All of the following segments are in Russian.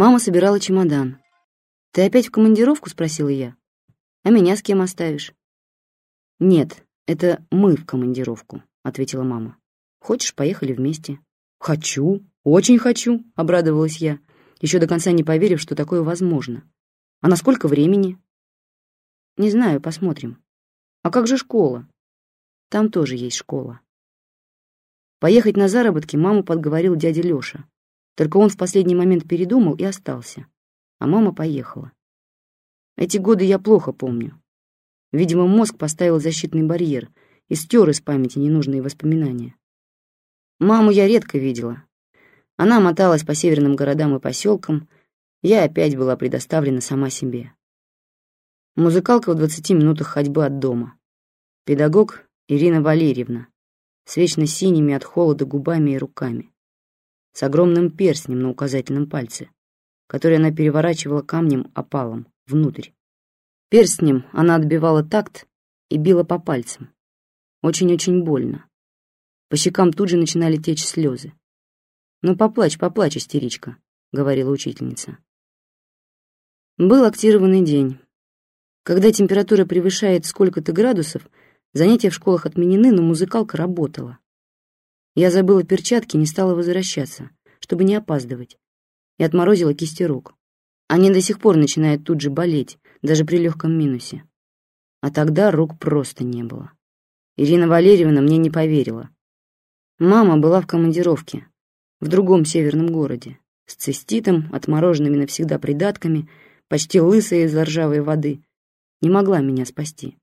Мама собирала чемодан. «Ты опять в командировку?» — спросила я. «А меня с кем оставишь?» «Нет, это мы в командировку», — ответила мама. «Хочешь, поехали вместе?» «Хочу, очень хочу», — обрадовалась я, еще до конца не поверив, что такое возможно. «А на сколько времени?» «Не знаю, посмотрим». «А как же школа?» «Там тоже есть школа». Поехать на заработки маму подговорил дядя Лёша. Только он в последний момент передумал и остался. А мама поехала. Эти годы я плохо помню. Видимо, мозг поставил защитный барьер и стер из памяти ненужные воспоминания. Маму я редко видела. Она моталась по северным городам и поселкам, я опять была предоставлена сама себе. Музыкалка в 20 минутах ходьбы от дома. Педагог Ирина Валерьевна, с вечно синими от холода губами и руками, с огромным перстнем на указательном пальце, который она переворачивала камнем опалом внутрь. Перстнем она отбивала такт и била по пальцам. Очень-очень больно. По щекам тут же начинали течь слезы. «Ну, поплачь, поплачь, истеричка», — говорила учительница. Был актированный день. Когда температура превышает сколько-то градусов, Занятия в школах отменены, но музыкалка работала. Я забыла перчатки, не стала возвращаться, чтобы не опаздывать, и отморозила кисти рук. Они до сих пор начинают тут же болеть, даже при легком минусе. А тогда рук просто не было. Ирина Валерьевна мне не поверила. Мама была в командировке, в другом северном городе, с циститом, отмороженными навсегда придатками, почти лысая из ржавой воды, не могла меня спасти.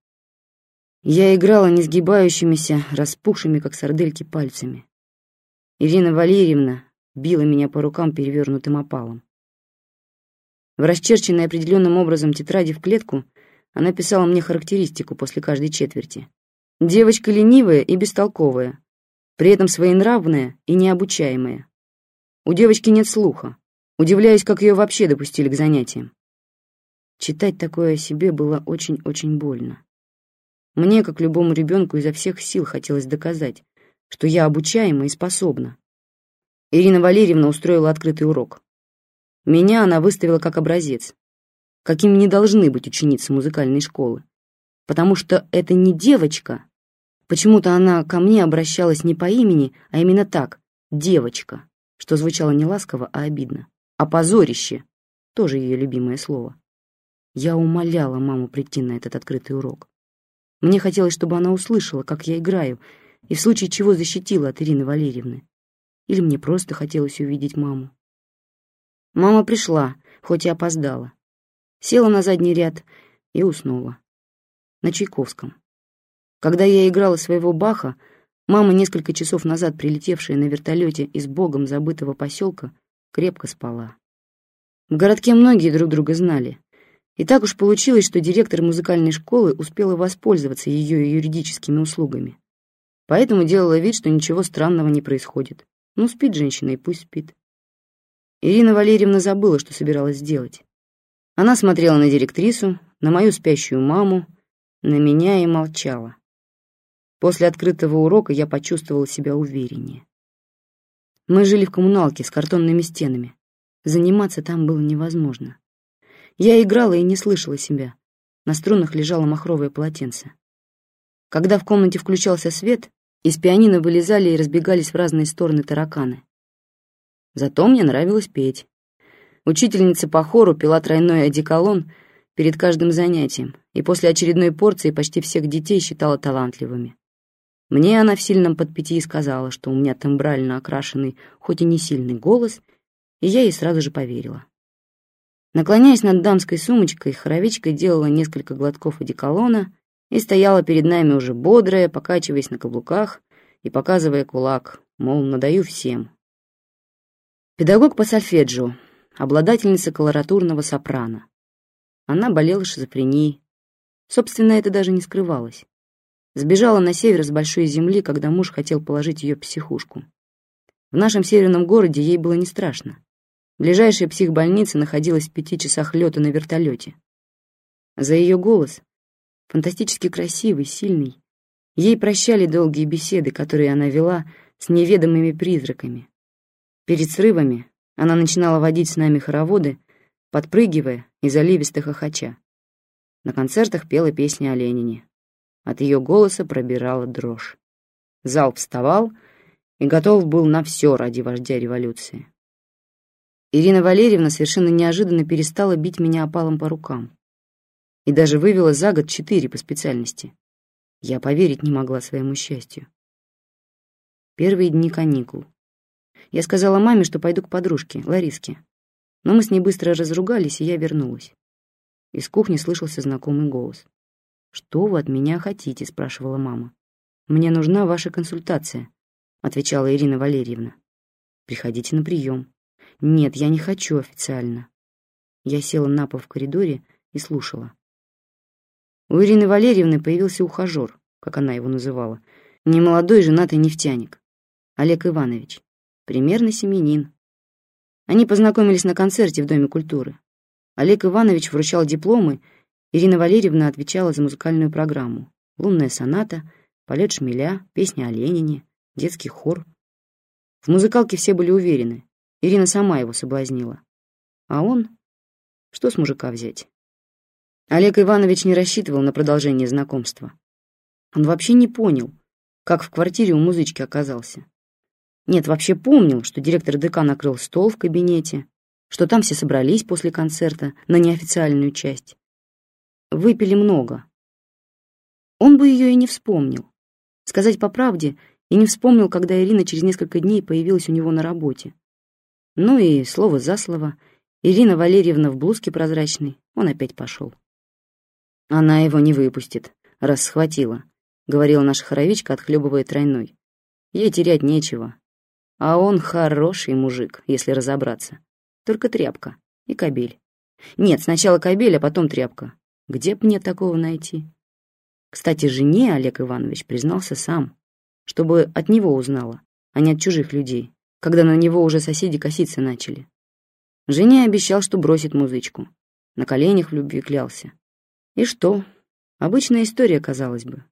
Я играла несгибающимися, распухшими, как сардельки, пальцами. Ирина Валерьевна била меня по рукам перевернутым опалом. В расчерченной определенным образом тетради в клетку она писала мне характеристику после каждой четверти. Девочка ленивая и бестолковая, при этом своенравная и необучаемая. У девочки нет слуха. Удивляюсь, как ее вообще допустили к занятиям. Читать такое о себе было очень-очень больно. Мне, как любому ребенку, изо всех сил хотелось доказать, что я обучаема и способна. Ирина Валерьевна устроила открытый урок. Меня она выставила как образец, какими не должны быть ученицы музыкальной школы. Потому что это не девочка. Почему-то она ко мне обращалась не по имени, а именно так, девочка, что звучало не ласково, а обидно. А позорище, тоже ее любимое слово. Я умоляла маму прийти на этот открытый урок. Мне хотелось, чтобы она услышала, как я играю, и в случае чего защитила от Ирины Валерьевны. Или мне просто хотелось увидеть маму. Мама пришла, хоть и опоздала. Села на задний ряд и уснула. На Чайковском. Когда я играла своего Баха, мама, несколько часов назад прилетевшая на вертолете из богом забытого поселка, крепко спала. В городке многие друг друга знали. И так уж получилось, что директор музыкальной школы успела воспользоваться ее юридическими услугами. Поэтому делала вид, что ничего странного не происходит. Ну, спит женщина и пусть спит. Ирина Валерьевна забыла, что собиралась сделать. Она смотрела на директрису, на мою спящую маму, на меня и молчала. После открытого урока я почувствовала себя увереннее. Мы жили в коммуналке с картонными стенами. Заниматься там было невозможно. Я играла и не слышала себя. На струнах лежало махровое полотенце. Когда в комнате включался свет, из пианино вылезали и разбегались в разные стороны тараканы. Зато мне нравилось петь. Учительница по хору пила тройной одеколон перед каждым занятием и после очередной порции почти всех детей считала талантливыми. Мне она в сильном подпятии сказала, что у меня тембрально окрашенный, хоть и не сильный голос, и я ей сразу же поверила. Наклоняясь над дамской сумочкой, хоровичка делала несколько глотков одеколона и стояла перед нами уже бодрая, покачиваясь на каблуках и показывая кулак, мол, надаю всем. Педагог по сольфеджио, обладательница колоратурного сопрано. Она болела шизофренией. Собственно, это даже не скрывалось. Сбежала на север с большой земли, когда муж хотел положить ее психушку. В нашем северном городе ей было не страшно. Ближайшая психбольница находилась в пяти часах лета на вертолете. За ее голос, фантастически красивый, сильный, ей прощали долгие беседы, которые она вела с неведомыми призраками. Перед срывами Она начинала водить с нами хороводы, подпрыгивая и заливисто хохоча. На концертах пела песни о Ленине. От ее голоса пробирала дрожь. Зал вставал и готов был на все ради вождя революции. Ирина Валерьевна совершенно неожиданно перестала бить меня опалом по рукам и даже вывела за год четыре по специальности. Я поверить не могла своему счастью. Первые дни каникул. Я сказала маме, что пойду к подружке, Лариске. Но мы с ней быстро разругались, и я вернулась. Из кухни слышался знакомый голос. «Что вы от меня хотите?» — спрашивала мама. «Мне нужна ваша консультация», — отвечала Ирина Валерьевна. «Приходите на прием». «Нет, я не хочу официально». Я села на пол в коридоре и слушала. У Ирины Валерьевны появился ухажер, как она его называла, немолодой женатый нефтяник, Олег Иванович, примерно семьянин. Они познакомились на концерте в Доме культуры. Олег Иванович вручал дипломы, Ирина Валерьевна отвечала за музыкальную программу. Лунная соната, полет шмеля, песня о Ленине, детский хор. В музыкалке все были уверены. Ирина сама его соблазнила. А он? Что с мужика взять? Олег Иванович не рассчитывал на продолжение знакомства. Он вообще не понял, как в квартире у музычки оказался. Нет, вообще помнил, что директор ДК накрыл стол в кабинете, что там все собрались после концерта на неофициальную часть. Выпили много. Он бы ее и не вспомнил. Сказать по правде, и не вспомнил, когда Ирина через несколько дней появилась у него на работе. Ну и слово за слово, Ирина Валерьевна в блузке прозрачной, он опять пошел. Она его не выпустит, раз схватила, говорила наша хоровичка, отхлебывая тройной. Ей терять нечего. А он хороший мужик, если разобраться. Только тряпка и кабель. Нет, сначала кабель, а потом тряпка. Где б мне такого найти? Кстати, жене Олег Иванович признался сам, чтобы от него узнала, а не от чужих людей, когда на него уже соседи коситься начали. Жене обещал, что бросит музычку. На коленях в любви клялся. И что? Обычная история, казалось бы.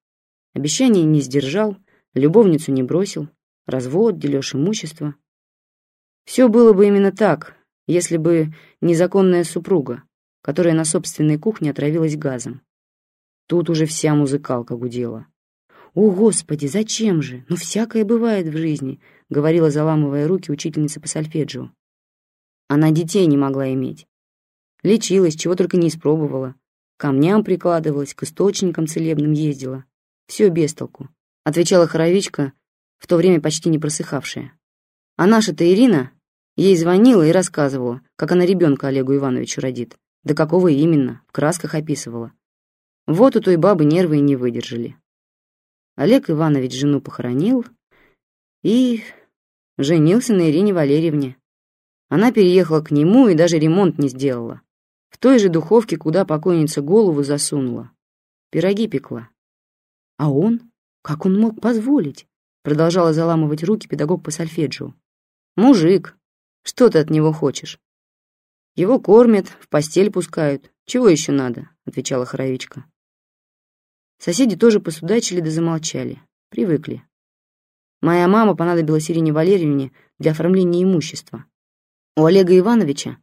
Обещание не сдержал, любовницу не бросил, развод, дележ имущества. Все было бы именно так, если бы незаконная супруга, которая на собственной кухне отравилась газом. Тут уже вся музыкалка гудела. «О, Господи, зачем же? Ну, всякое бывает в жизни», — говорила, заламывая руки учительница по сольфеджио. Она детей не могла иметь. Лечилась, чего только не испробовала камням прикладывалась, к источникам целебным ездила. Все без толку, отвечала хоровичка, в то время почти не просыхавшая. А наша-то Ирина ей звонила и рассказывала, как она ребенка Олегу Ивановичу родит. Да какого именно, в красках описывала. Вот у той бабы нервы и не выдержали. Олег Иванович жену похоронил и женился на Ирине Валерьевне. Она переехала к нему и даже ремонт не сделала. В той же духовке, куда покойница голову засунула. Пироги пекла. А он? Как он мог позволить? Продолжала заламывать руки педагог по сольфеджио. Мужик. Что ты от него хочешь? Его кормят, в постель пускают. Чего еще надо? Отвечала хоровичка. Соседи тоже посудачили да замолчали. Привыкли. Моя мама понадобилась Ирине Валерьевне для оформления имущества. У Олега Ивановича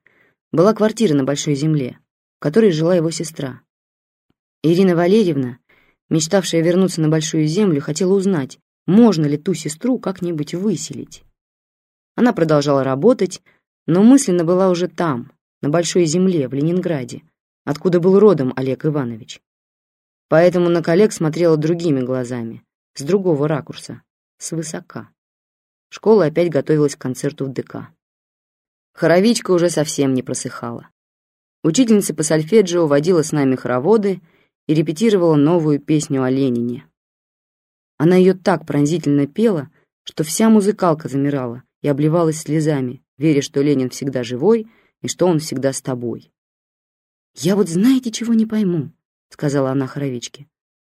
была квартира на Большой Земле, в которой жила его сестра. Ирина Валерьевна, мечтавшая вернуться на Большую Землю, хотела узнать, можно ли ту сестру как-нибудь выселить. Она продолжала работать, но мысленно была уже там, на Большой Земле, в Ленинграде, откуда был родом Олег Иванович. Поэтому на коллег смотрела другими глазами, с другого ракурса, свысока. Школа опять готовилась к концерту в ДК. Хоровичка уже совсем не просыхала. Учительница по сольфеджио водила с нами хороводы и репетировала новую песню о Ленине. Она ее так пронзительно пела, что вся музыкалка замирала и обливалась слезами, веря, что Ленин всегда живой и что он всегда с тобой. «Я вот знаете, чего не пойму», — сказала она хоровичке.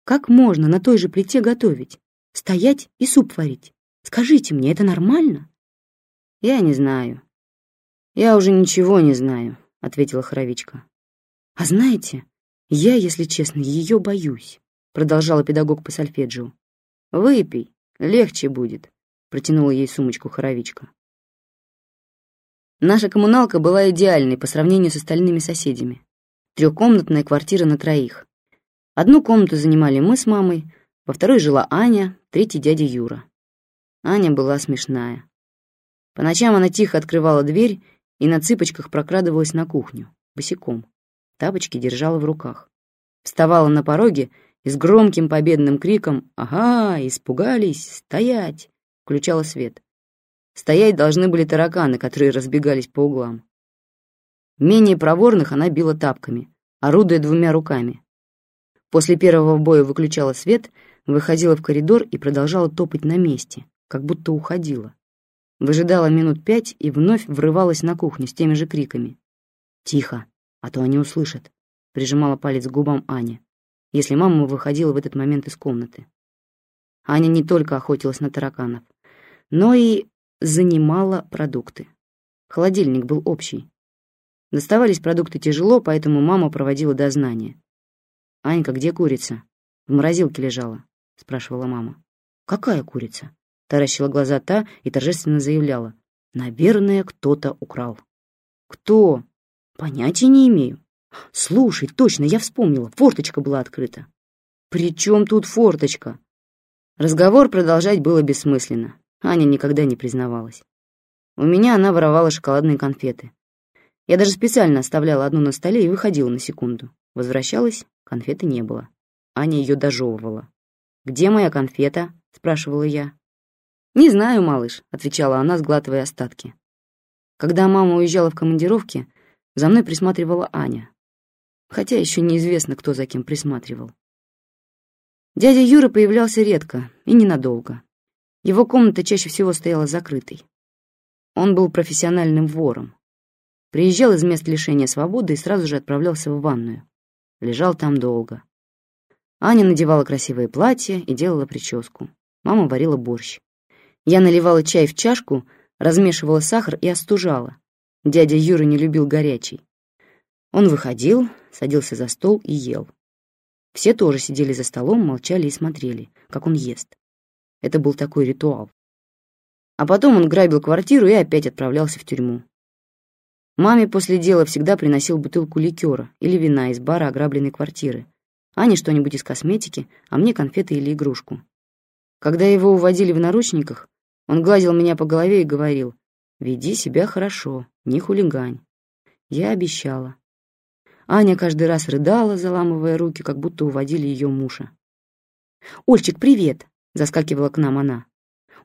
«Как можно на той же плите готовить? Стоять и суп варить? Скажите мне, это нормально?» «Я не знаю», «Я уже ничего не знаю», — ответила Хоровичка. «А знаете, я, если честно, ее боюсь», — продолжала педагог по сольфеджио. «Выпей, легче будет», — протянула ей сумочку Хоровичка. Наша коммуналка была идеальной по сравнению с остальными соседями. Трехкомнатная квартира на троих. Одну комнату занимали мы с мамой, во второй жила Аня, третий дядя Юра. Аня была смешная. По ночам она тихо открывала дверь и на цыпочках прокрадывалась на кухню, босиком. Тапочки держала в руках. Вставала на пороге и с громким победным криком «Ага, испугались! Стоять!» включала свет. Стоять должны были тараканы, которые разбегались по углам. Менее проворных она била тапками, орудуя двумя руками. После первого боя выключала свет, выходила в коридор и продолжала топать на месте, как будто уходила. Выжидала минут пять и вновь врывалась на кухню с теми же криками. «Тихо, а то они услышат», — прижимала палец к губам Аня, если мама выходила в этот момент из комнаты. Аня не только охотилась на тараканов, но и занимала продукты. Холодильник был общий. Доставались продукты тяжело, поэтому мама проводила дознание. «Анька, где курица?» «В морозилке лежала», — спрашивала мама. «Какая курица?» Таращила глаза та и торжественно заявляла. «Наверное, кто-то украл». «Кто?» «Понятия не имею». «Слушай, точно, я вспомнила, форточка была открыта». «При чем тут форточка?» Разговор продолжать было бессмысленно. Аня никогда не признавалась. У меня она воровала шоколадные конфеты. Я даже специально оставляла одну на столе и выходила на секунду. Возвращалась, конфеты не было. Аня ее дожевывала. «Где моя конфета?» — спрашивала я. «Не знаю, малыш», — отвечала она, сглатывая остатки. Когда мама уезжала в командировке, за мной присматривала Аня. Хотя еще неизвестно, кто за кем присматривал. Дядя Юра появлялся редко и ненадолго. Его комната чаще всего стояла закрытой. Он был профессиональным вором. Приезжал из мест лишения свободы и сразу же отправлялся в ванную. Лежал там долго. Аня надевала красивое платье и делала прическу. Мама варила борщ. Я наливала чай в чашку, размешивала сахар и остужала. Дядя Юра не любил горячий. Он выходил, садился за стол и ел. Все тоже сидели за столом, молчали и смотрели, как он ест. Это был такой ритуал. А потом он грабил квартиру и опять отправлялся в тюрьму. Маме после дела всегда приносил бутылку ликера или вина из бара ограбленной квартиры. Ане что-нибудь из косметики, а мне конфеты или игрушку. Когда его уводили в наручниках, он гладил меня по голове и говорил, «Веди себя хорошо, не хулигань». Я обещала. Аня каждый раз рыдала, заламывая руки, как будто уводили ее мужа. «Ольчик, привет!» Заскакивала к нам она.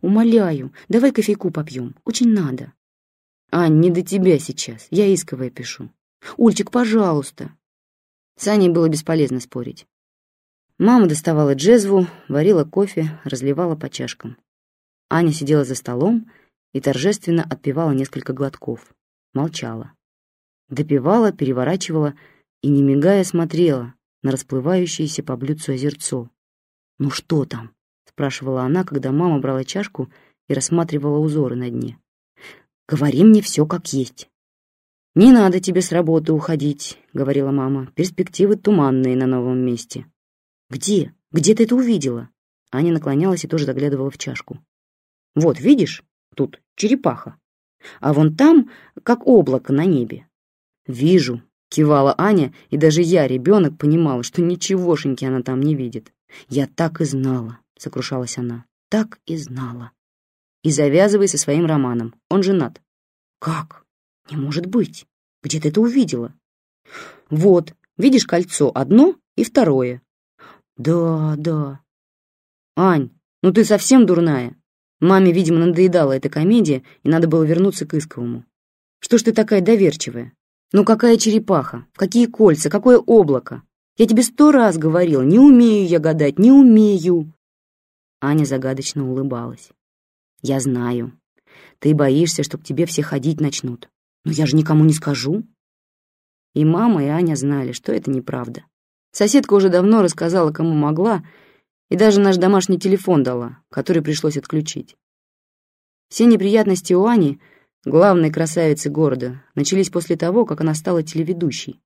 «Умоляю, давай кофейку попьем. Очень надо». «Ань, не до тебя сейчас. Я исковое пишу». «Ульчик, пожалуйста». С Аней было бесполезно спорить. Мама доставала джезву, варила кофе, разливала по чашкам. Аня сидела за столом и торжественно отпивала несколько глотков. Молчала. Допивала, переворачивала и, не мигая, смотрела на расплывающееся по блюдцу озерцо. «Ну что там?» спрашивала она, когда мама брала чашку и рассматривала узоры на дне. «Говори мне все как есть». «Не надо тебе с работы уходить», — говорила мама. «Перспективы туманные на новом месте». «Где? Где ты это увидела?» Аня наклонялась и тоже заглядывала в чашку. «Вот, видишь? Тут черепаха. А вон там, как облако на небе». «Вижу», — кивала Аня, и даже я, ребенок, понимала, что ничегошеньки она там не видит. «Я так и знала». — сокрушалась она. «Так и знала. И завязывай со своим романом. Он женат». «Как? Не может быть. Где ты это увидела?» «Вот, видишь кольцо одно и второе». «Да, да». «Ань, ну ты совсем дурная?» Маме, видимо, надоедала эта комедия, и надо было вернуться к исковому. «Что ж ты такая доверчивая? Ну какая черепаха? Какие кольца? Какое облако? Я тебе сто раз говорила, не умею я гадать, не умею!» Аня загадочно улыбалась. «Я знаю. Ты боишься, что к тебе все ходить начнут. Но я же никому не скажу». И мама, и Аня знали, что это неправда. Соседка уже давно рассказала, кому могла, и даже наш домашний телефон дала, который пришлось отключить. Все неприятности у Ани, главной красавицы города, начались после того, как она стала телеведущей.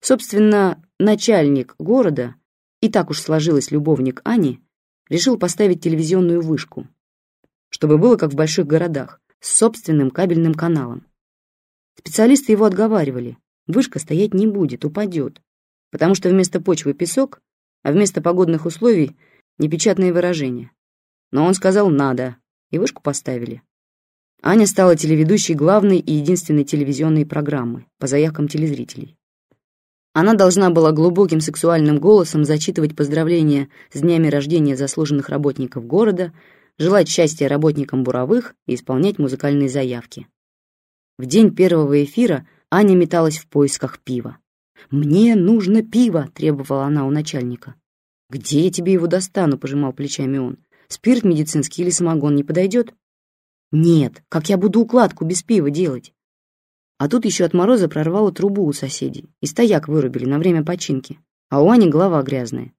Собственно, начальник города, и так уж сложилась любовник Ани, решил поставить телевизионную вышку, чтобы было как в больших городах, с собственным кабельным каналом. Специалисты его отговаривали. Вышка стоять не будет, упадет. Потому что вместо почвы песок, а вместо погодных условий непечатные выражения. Но он сказал «надо», и вышку поставили. Аня стала телеведущей главной и единственной телевизионной программы по заявкам телезрителей. Она должна была глубоким сексуальным голосом зачитывать поздравления с днями рождения заслуженных работников города, желать счастья работникам буровых и исполнять музыкальные заявки. В день первого эфира Аня металась в поисках пива. «Мне нужно пиво!» — требовала она у начальника. «Где я тебе его достану?» — пожимал плечами он. «Спирт медицинский или самогон не подойдет?» «Нет, как я буду укладку без пива делать?» А тут еще от мороза прорвало трубу у соседей, и стояк вырубили на время починки, а у Ани голова грязная.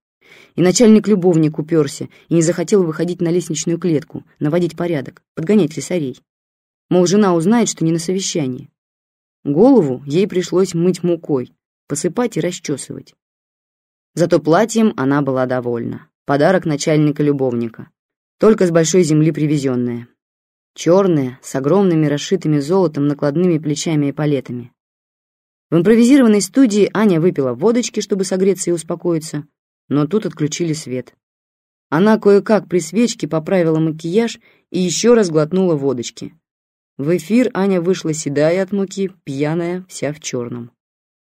И начальник-любовник уперся и не захотел выходить на лестничную клетку, наводить порядок, подгонять лесарей. Мол, жена узнает, что не на совещании. Голову ей пришлось мыть мукой, посыпать и расчесывать. Зато платьем она была довольна. Подарок начальника-любовника. Только с большой земли привезенное. Черное, с огромными расшитыми золотом накладными плечами и палетами. В импровизированной студии Аня выпила водочки, чтобы согреться и успокоиться, но тут отключили свет. Она кое-как при свечке поправила макияж и еще раз глотнула водочки. В эфир Аня вышла седая от муки, пьяная, вся в черном.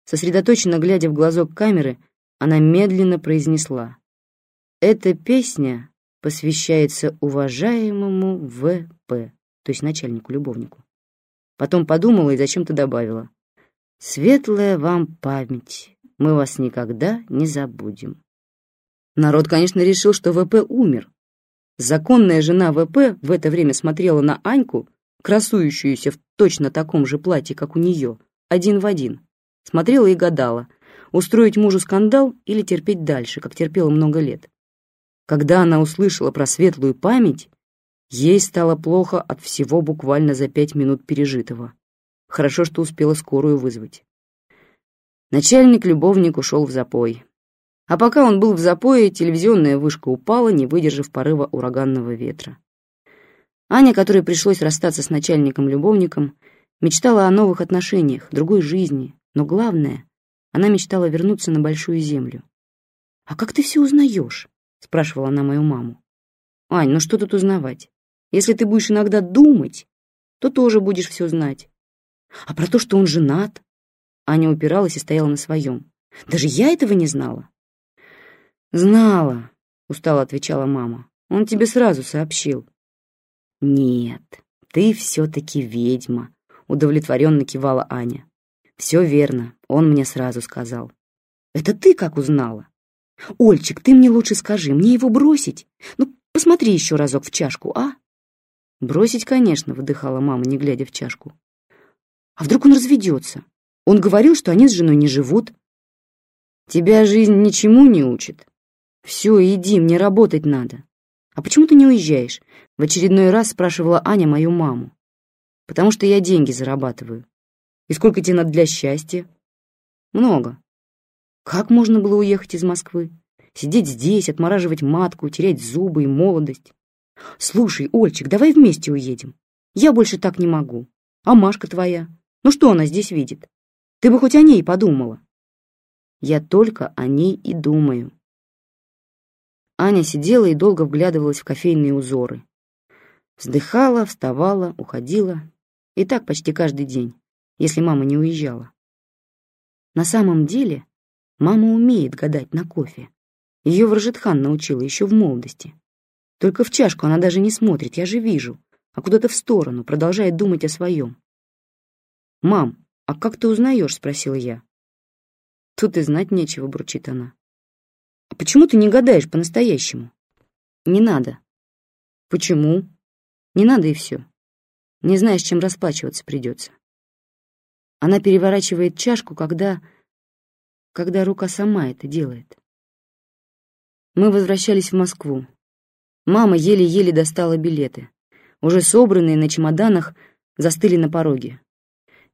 Сосредоточенно глядя в глазок камеры, она медленно произнесла. «Эта песня посвящается уважаемому В.П., то есть начальнику-любовнику». Потом подумала и зачем-то добавила. «Светлая вам память, мы вас никогда не забудем». Народ, конечно, решил, что ВП умер. Законная жена ВП в это время смотрела на Аньку, красующуюся в точно таком же платье, как у нее, один в один. Смотрела и гадала, устроить мужу скандал или терпеть дальше, как терпела много лет. Когда она услышала про светлую память, ей стало плохо от всего буквально за пять минут пережитого. Хорошо, что успела скорую вызвать. Начальник-любовник ушел в запой. А пока он был в запое, телевизионная вышка упала, не выдержав порыва ураганного ветра. Аня, которой пришлось расстаться с начальником-любовником, мечтала о новых отношениях, другой жизни, но главное, она мечтала вернуться на Большую Землю. «А как ты все узнаешь?» — спрашивала она мою маму. «Ань, ну что тут узнавать? Если ты будешь иногда думать, то тоже будешь все знать. А про то, что он женат?» Аня упиралась и стояла на своем. «Даже я этого не знала». «Знала», — устало отвечала мама. «Он тебе сразу сообщил». «Нет, ты все-таки ведьма», — удовлетворенно кивала Аня. «Все верно, он мне сразу сказал». «Это ты как узнала?» «Ольчик, ты мне лучше скажи, мне его бросить? Ну, посмотри еще разок в чашку, а?» «Бросить, конечно», — выдыхала мама, не глядя в чашку. «А вдруг он разведется? Он говорил, что они с женой не живут». «Тебя жизнь ничему не учит. Все, иди, мне работать надо». «А почему ты не уезжаешь?» В очередной раз спрашивала Аня мою маму. «Потому что я деньги зарабатываю. И сколько тебе надо для счастья?» «Много». Как можно было уехать из Москвы? Сидеть здесь, отмораживать матку, терять зубы и молодость. «Слушай, Ольчик, давай вместе уедем. Я больше так не могу. А Машка твоя? Ну что она здесь видит? Ты бы хоть о ней подумала». «Я только о ней и думаю». Аня сидела и долго вглядывалась в кофейные узоры. Вздыхала, вставала, уходила. И так почти каждый день, если мама не уезжала. На самом деле, мама умеет гадать на кофе. Ее Варжетхан научила еще в молодости. Только в чашку она даже не смотрит, я же вижу, а куда-то в сторону, продолжает думать о своем. «Мам, а как ты узнаешь?» — спросила я. «Тут и знать нечего», — бурчит она. «А почему ты не гадаешь по-настоящему?» «Не надо». «Почему?» Не надо и все. Не знаешь, чем расплачиваться придется. Она переворачивает чашку, когда... когда рука сама это делает. Мы возвращались в Москву. Мама еле-еле достала билеты. Уже собранные на чемоданах застыли на пороге.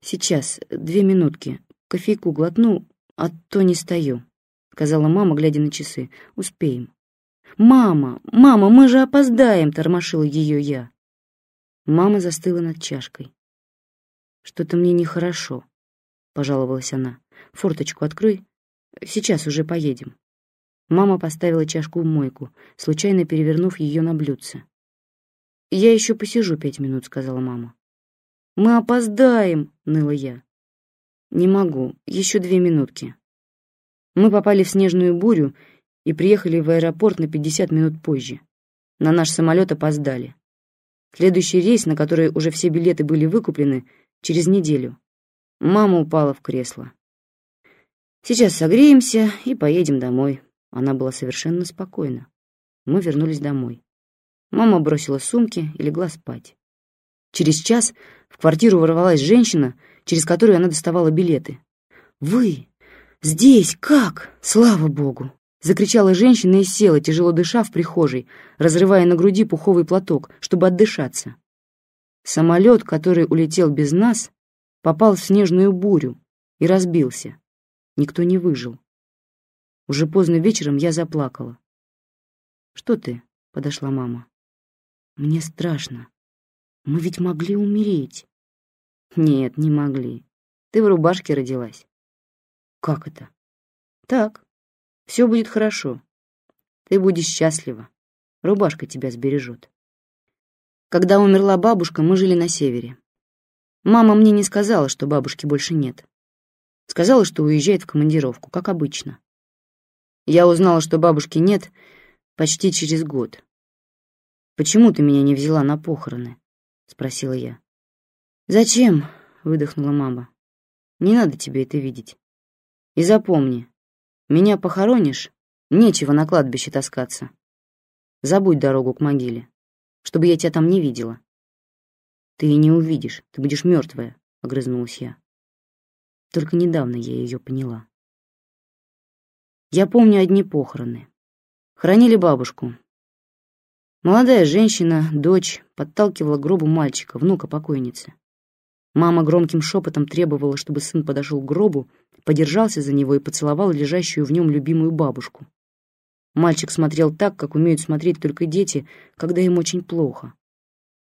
«Сейчас, две минутки. Кофейку глотну, а то не стою», — сказала мама, глядя на часы. «Успеем». «Мама, мама, мы же опоздаем!» — тормошила ее я. Мама застыла над чашкой. «Что-то мне нехорошо», — пожаловалась она. «Форточку открой. Сейчас уже поедем». Мама поставила чашку в мойку, случайно перевернув ее на блюдце. «Я еще посижу пять минут», — сказала мама. «Мы опоздаем», — ныла я. «Не могу, еще две минутки». Мы попали в снежную бурю и приехали в аэропорт на 50 минут позже. На наш самолет опоздали. Следующий рейс, на который уже все билеты были выкуплены, через неделю. Мама упала в кресло. «Сейчас согреемся и поедем домой». Она была совершенно спокойна. Мы вернулись домой. Мама бросила сумки и легла спать. Через час в квартиру ворвалась женщина, через которую она доставала билеты. «Вы! Здесь! Как? Слава Богу!» Закричала женщина и села, тяжело дыша в прихожей, разрывая на груди пуховый платок, чтобы отдышаться. Самолет, который улетел без нас, попал в снежную бурю и разбился. Никто не выжил. Уже поздно вечером я заплакала. «Что ты?» — подошла мама. «Мне страшно. Мы ведь могли умереть». «Нет, не могли. Ты в рубашке родилась». «Как это?» «Так. Все будет хорошо. Ты будешь счастлива. Рубашка тебя сбережет». Когда умерла бабушка, мы жили на севере. Мама мне не сказала, что бабушки больше нет. Сказала, что уезжает в командировку, как обычно. Я узнала, что бабушки нет почти через год. «Почему ты меня не взяла на похороны?» — спросила я. «Зачем?» — выдохнула мама. «Не надо тебе это видеть. И запомни, меня похоронишь, нечего на кладбище таскаться. Забудь дорогу к могиле, чтобы я тебя там не видела». «Ты и не увидишь, ты будешь мертвая», — огрызнулась я. Только недавно я ее поняла. Я помню одни похороны. Хоронили бабушку. Молодая женщина, дочь, подталкивала гробу мальчика, внука покойницы. Мама громким шепотом требовала, чтобы сын подошел к гробу, подержался за него и поцеловал лежащую в нем любимую бабушку. Мальчик смотрел так, как умеют смотреть только дети, когда им очень плохо.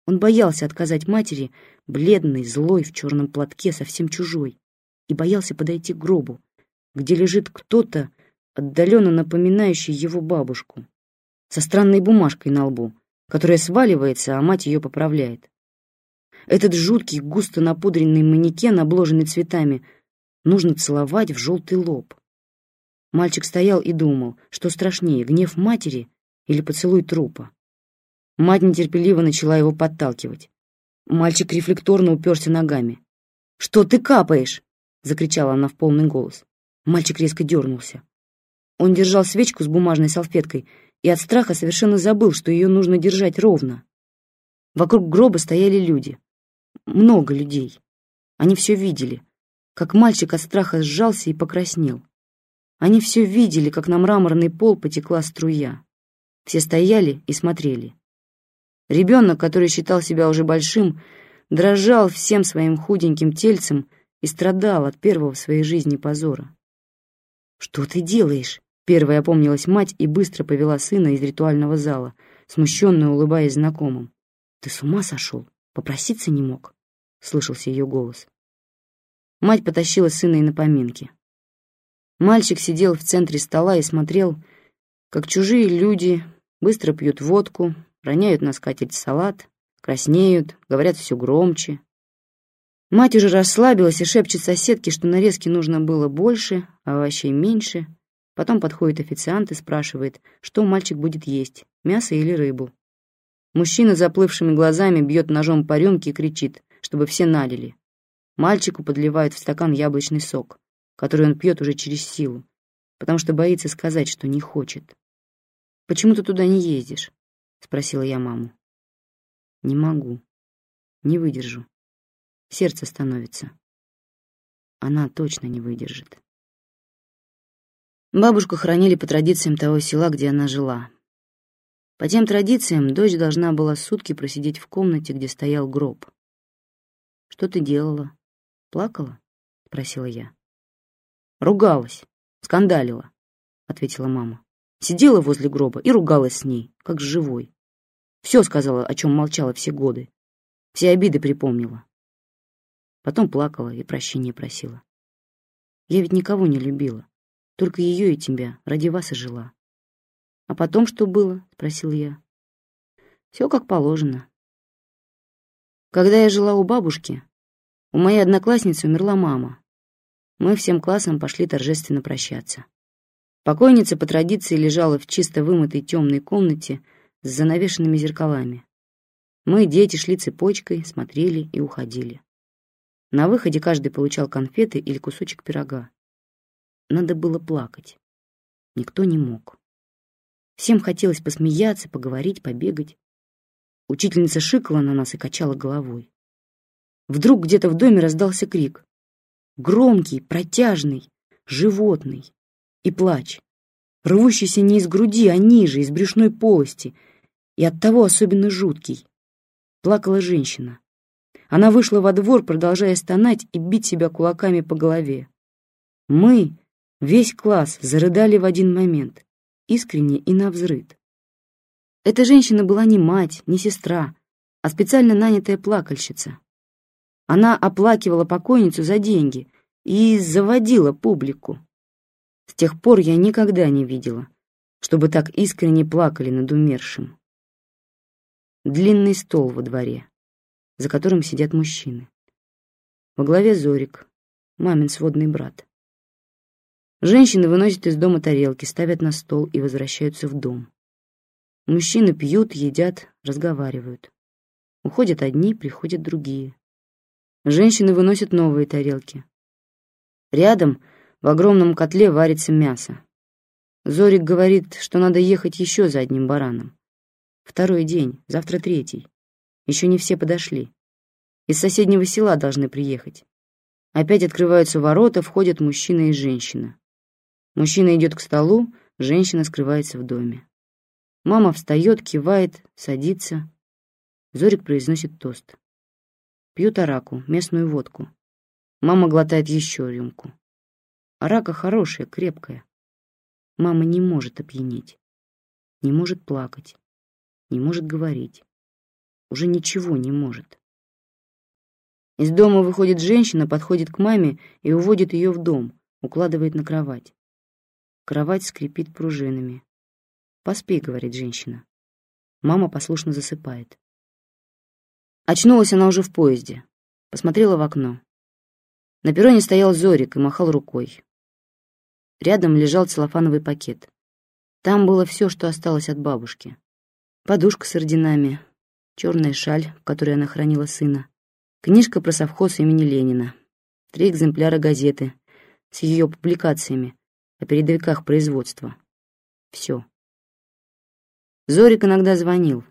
Он боялся отказать матери, бледный, злой, в черном платке, совсем чужой, и боялся подойти к гробу, где лежит кто-то, отдаленно напоминающий его бабушку, со странной бумажкой на лбу, которая сваливается, а мать ее поправляет. Этот жуткий, густо напудренный манекен, обложенный цветами, нужно целовать в желтый лоб. Мальчик стоял и думал, что страшнее, гнев матери или поцелуй трупа. Мать нетерпеливо начала его подталкивать. Мальчик рефлекторно уперся ногами. «Что ты капаешь?» — закричала она в полный голос. Мальчик резко дернулся. Он держал свечку с бумажной салфеткой и от страха совершенно забыл, что ее нужно держать ровно. Вокруг гроба стояли люди. Много людей. Они все видели, как мальчик от страха сжался и покраснел. Они все видели, как на мраморный пол потекла струя. Все стояли и смотрели. Ребенок, который считал себя уже большим, дрожал всем своим худеньким тельцем и страдал от первого в своей жизни позора. «Что ты делаешь?» Первая опомнилась мать и быстро повела сына из ритуального зала, смущенно улыбаясь знакомым. «Ты с ума сошел? Попроситься не мог?» — слышался ее голос. Мать потащила сына и на поминки. Мальчик сидел в центре стола и смотрел, как чужие люди быстро пьют водку, роняют на скатерть салат, краснеют, говорят все громче. Мать уже расслабилась и шепчет соседке, что нарезки нужно было больше, а овощей меньше — Потом подходит официант и спрашивает, что мальчик будет есть, мясо или рыбу. Мужчина заплывшими глазами бьет ножом по рюмке и кричит, чтобы все налили. Мальчику подливают в стакан яблочный сок, который он пьет уже через силу, потому что боится сказать, что не хочет. «Почему ты туда не ездишь?» — спросила я маму. «Не могу. Не выдержу. Сердце становится. Она точно не выдержит». Бабушку хоронили по традициям того села, где она жила. По тем традициям дочь должна была сутки просидеть в комнате, где стоял гроб. «Что ты делала? Плакала?» — спросила я. «Ругалась, скандалила», — ответила мама. Сидела возле гроба и ругалась с ней, как с живой. Все сказала, о чем молчала все годы. Все обиды припомнила. Потом плакала и прощения просила. Я ведь никого не любила, только ее и тебя, ради вас и жила. А потом что было? Спросил я. Все как положено. Когда я жила у бабушки, у моей одноклассницы умерла мама. Мы всем классом пошли торжественно прощаться. Покойница по традиции лежала в чисто вымытой темной комнате с занавешенными зеркалами. Мы, дети, шли цепочкой, смотрели и уходили. На выходе каждый получал конфеты или кусочек пирога. Надо было плакать. Никто не мог. Всем хотелось посмеяться, поговорить, побегать. Учительница шикала на нас и качала головой. Вдруг где-то в доме раздался крик. Громкий, протяжный, животный. И плач, рвущийся не из груди, а ниже, из брюшной полости, и оттого особенно жуткий. Плакала женщина. Она вышла во двор, продолжая стонать и бить себя кулаками по голове. Мы, весь класс, зарыдали в один момент, искренне и навзрыд. Эта женщина была не мать, не сестра, а специально нанятая плакальщица. Она оплакивала покойницу за деньги и заводила публику. С тех пор я никогда не видела, чтобы так искренне плакали над умершим. Длинный стол во дворе, за которым сидят мужчины. Во главе Зорик, мамин сводный брат. Женщины выносят из дома тарелки, ставят на стол и возвращаются в дом. Мужчины пьют, едят, разговаривают. Уходят одни, приходят другие. Женщины выносят новые тарелки. Рядом в огромном котле варится мясо. Зорик говорит, что надо ехать еще за одним бараном. Второй день, завтра третий. Еще не все подошли. Из соседнего села должны приехать. Опять открываются ворота, входят мужчина и женщина. Мужчина идет к столу, женщина скрывается в доме. Мама встает, кивает, садится. Зорик произносит тост. Пьют араку, местную водку. Мама глотает еще рюмку. Арака хорошая, крепкая. Мама не может опьянеть. Не может плакать. Не может говорить. Уже ничего не может. Из дома выходит женщина, подходит к маме и уводит ее в дом, укладывает на кровать. Кровать скрипит пружинами. «Поспи», — говорит женщина. Мама послушно засыпает. Очнулась она уже в поезде. Посмотрела в окно. На перроне стоял Зорик и махал рукой. Рядом лежал целлофановый пакет. Там было все, что осталось от бабушки. Подушка с орденами, черная шаль, в которой она хранила сына, книжка про совхоз имени Ленина, три экземпляра газеты с ее публикациями о передовиках производства. Все. Зорик иногда звонил.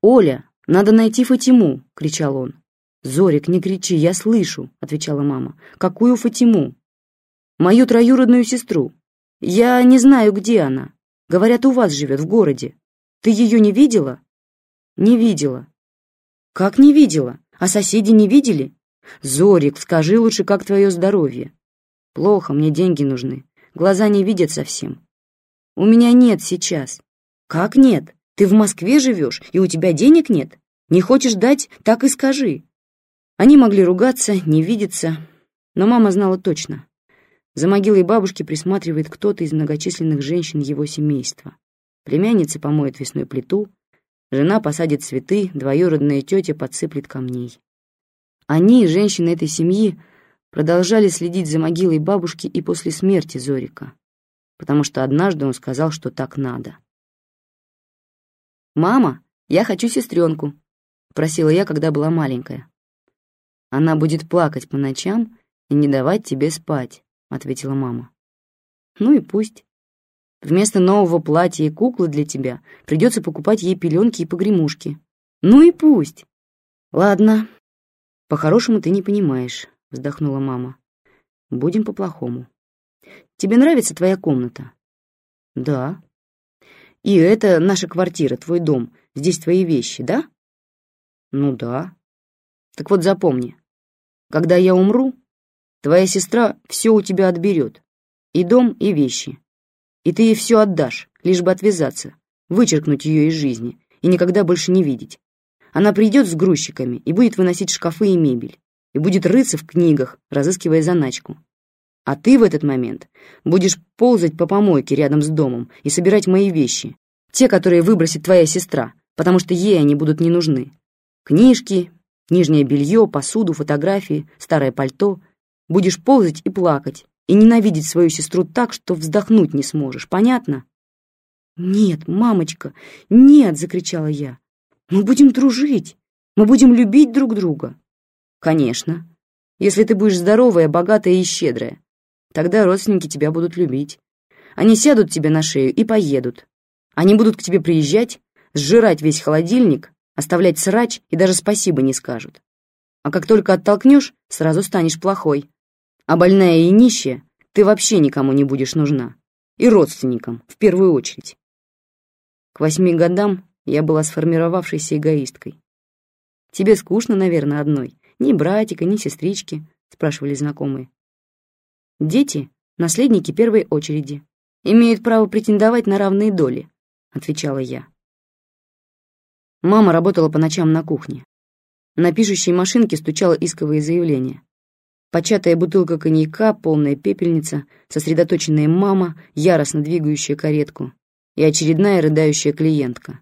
«Оля, надо найти Фатиму!» — кричал он. «Зорик, не кричи, я слышу!» — отвечала мама. «Какую Фатиму?» «Мою троюродную сестру. Я не знаю, где она. Говорят, у вас живет, в городе. Ты ее не видела?» «Не видела». «Как не видела? А соседи не видели?» «Зорик, скажи лучше, как твое здоровье?» «Плохо, мне деньги нужны. Глаза не видят совсем». «У меня нет сейчас. «Как нет? Ты в Москве живешь, и у тебя денег нет? Не хочешь дать, так и скажи». Они могли ругаться, не видеться, но мама знала точно. За могилой бабушки присматривает кто-то из многочисленных женщин его семейства. Племянница помоет весной плиту, жена посадит цветы, двоюродная тетя подсыплет камней. Они, женщины этой семьи, продолжали следить за могилой бабушки и после смерти Зорика, потому что однажды он сказал, что так надо. «Мама, я хочу сестренку», — просила я, когда была маленькая. «Она будет плакать по ночам и не давать тебе спать», — ответила мама. «Ну и пусть. Вместо нового платья и куклы для тебя придется покупать ей пеленки и погремушки. Ну и пусть». «Ладно, по-хорошему ты не понимаешь», — вздохнула мама. «Будем по-плохому. Тебе нравится твоя комната?» «Да», и это наша квартира, твой дом. Здесь твои вещи, да? Ну да. Так вот запомни, когда я умру, твоя сестра все у тебя отберет. И дом, и вещи. И ты ей все отдашь, лишь бы отвязаться, вычеркнуть ее из жизни и никогда больше не видеть. Она придет с грузчиками и будет выносить шкафы и мебель. и будет рыться в книгах, разыскивая заначку. А ты в этот момент будешь ползать по помойке рядом с домом и собирать мои вещи, те, которые выбросит твоя сестра, потому что ей они будут не нужны. Книжки, нижнее белье, посуду, фотографии, старое пальто. Будешь ползать и плакать, и ненавидеть свою сестру так, что вздохнуть не сможешь, понятно? «Нет, мамочка, нет!» — закричала я. «Мы будем дружить, мы будем любить друг друга». «Конечно, если ты будешь здоровая, богатая и щедрая. Тогда родственники тебя будут любить. Они сядут тебе на шею и поедут. Они будут к тебе приезжать, сжирать весь холодильник, оставлять срач и даже спасибо не скажут. А как только оттолкнешь, сразу станешь плохой. А больная и нищая, ты вообще никому не будешь нужна. И родственникам, в первую очередь. К восьми годам я была сформировавшейся эгоисткой. «Тебе скучно, наверное, одной. Ни братика, ни сестрички», — спрашивали знакомые. «Дети — наследники первой очереди. Имеют право претендовать на равные доли отвечала я. Мама работала по ночам на кухне. На пишущей машинке стучало исковые заявления. Початая бутылка коньяка, полная пепельница, сосредоточенная мама, яростно двигающая каретку и очередная рыдающая клиентка.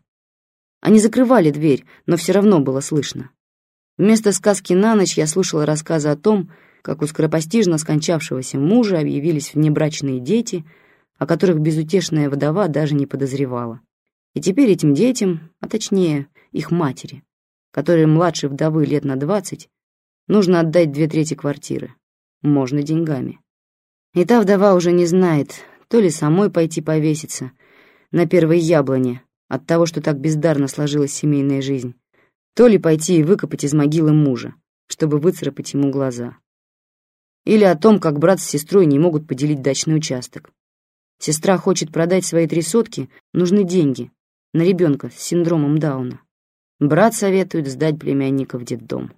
Они закрывали дверь, но все равно было слышно. Вместо сказки на ночь я слушала рассказы о том, как у скоропостижно скончавшегося мужа объявились внебрачные дети — о которых безутешная вдова даже не подозревала. И теперь этим детям, а точнее их матери, которые младше вдовы лет на двадцать, нужно отдать две трети квартиры. Можно деньгами. И та вдова уже не знает, то ли самой пойти повеситься на первой яблоне от того, что так бездарно сложилась семейная жизнь, то ли пойти и выкопать из могилы мужа, чтобы выцарапать ему глаза. Или о том, как брат с сестрой не могут поделить дачный участок. Сестра хочет продать свои три сотки, нужны деньги на ребенка с синдромом Дауна. Брат советует сдать племянника в детдом.